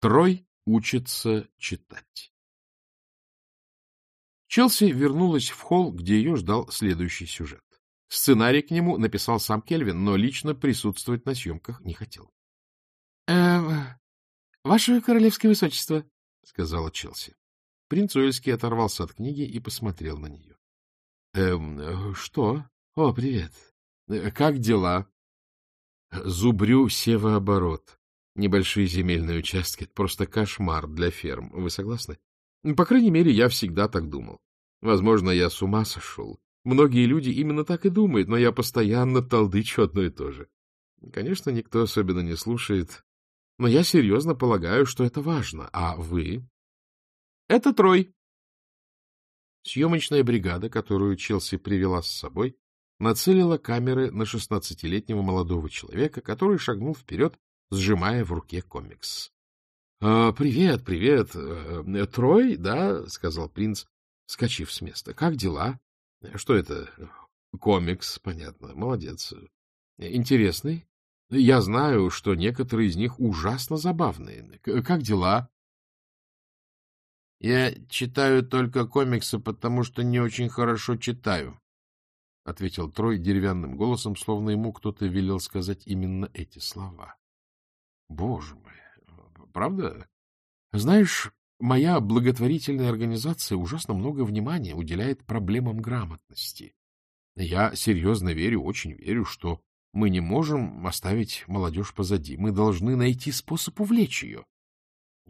Трой учится читать. Челси вернулась в холл, где ее ждал следующий сюжет. Сценарий к нему написал сам Кельвин, но лично присутствовать на съемках не хотел. «Э, — Ваше королевское высочество, — сказала Челси. Принц Уэльский оторвался от книги и посмотрел на нее. — Эм, что? О, привет. Как дела? Зубрю севооборот. Небольшие земельные участки — это просто кошмар для ферм. Вы согласны? По крайней мере, я всегда так думал. Возможно, я с ума сошел. Многие люди именно так и думают, но я постоянно толдычу одно и то же. Конечно, никто особенно не слушает, но я серьезно полагаю, что это важно. А вы? Это Трой. Съемочная бригада, которую Челси привела с собой, нацелила камеры на шестнадцатилетнего молодого человека, который шагнул вперед, сжимая в руке комикс. — Привет, привет. Э, Трой, да? — сказал принц, скачив с места. — Как дела? — Что это? — Комикс, понятно. Молодец. — Интересный? Я знаю, что некоторые из них ужасно забавные. Как дела? — Я читаю только комиксы, потому что не очень хорошо читаю, — ответил Трой деревянным голосом, словно ему кто-то велел сказать именно эти слова. — Боже мой, правда? Знаешь, Моя благотворительная организация ужасно много внимания уделяет проблемам грамотности. Я серьезно верю, очень верю, что мы не можем оставить молодежь позади. Мы должны найти способ увлечь ее.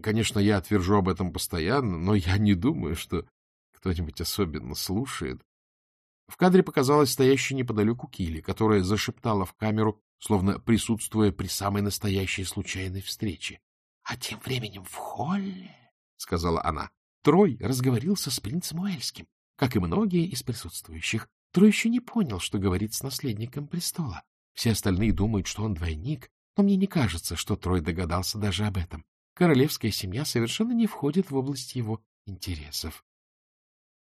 Конечно, я твержу об этом постоянно, но я не думаю, что кто-нибудь особенно слушает. В кадре показалась стоящая неподалеку Килли, которая зашептала в камеру, словно присутствуя при самой настоящей случайной встрече. — А тем временем в холле — сказала она. Трой разговорился с принцем Уэльским, как и многие из присутствующих. Трой еще не понял, что говорит с наследником престола. Все остальные думают, что он двойник, но мне не кажется, что Трой догадался даже об этом. Королевская семья совершенно не входит в область его интересов.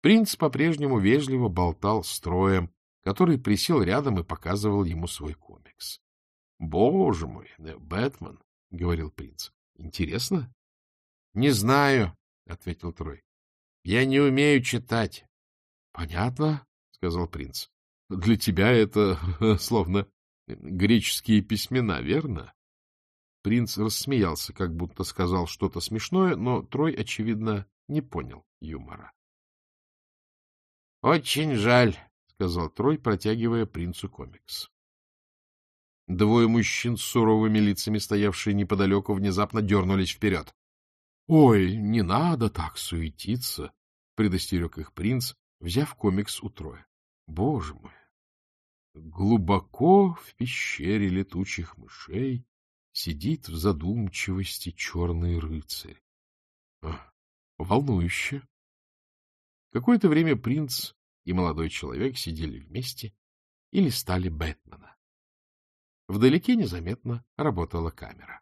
Принц по-прежнему вежливо болтал с Троем, который присел рядом и показывал ему свой комикс. — Боже мой, Бэтмен, — говорил принц. — Интересно? — Не знаю, — ответил Трой. — Я не умею читать. — Понятно, — сказал принц. — Для тебя это словно греческие письмена, верно? Принц рассмеялся, как будто сказал что-то смешное, но Трой, очевидно, не понял юмора. — Очень жаль, — сказал Трой, протягивая принцу комикс. Двое мужчин с суровыми лицами, стоявшие неподалеку, внезапно дернулись вперед. — Ой, не надо так суетиться, — предостерег их принц, взяв комикс у Троя. — Боже мой! Глубоко в пещере летучих мышей сидит в задумчивости черный рыцарь. Волнующе. Какое-то время принц и молодой человек сидели вместе и листали Бэтмена. Вдалеке незаметно работала камера.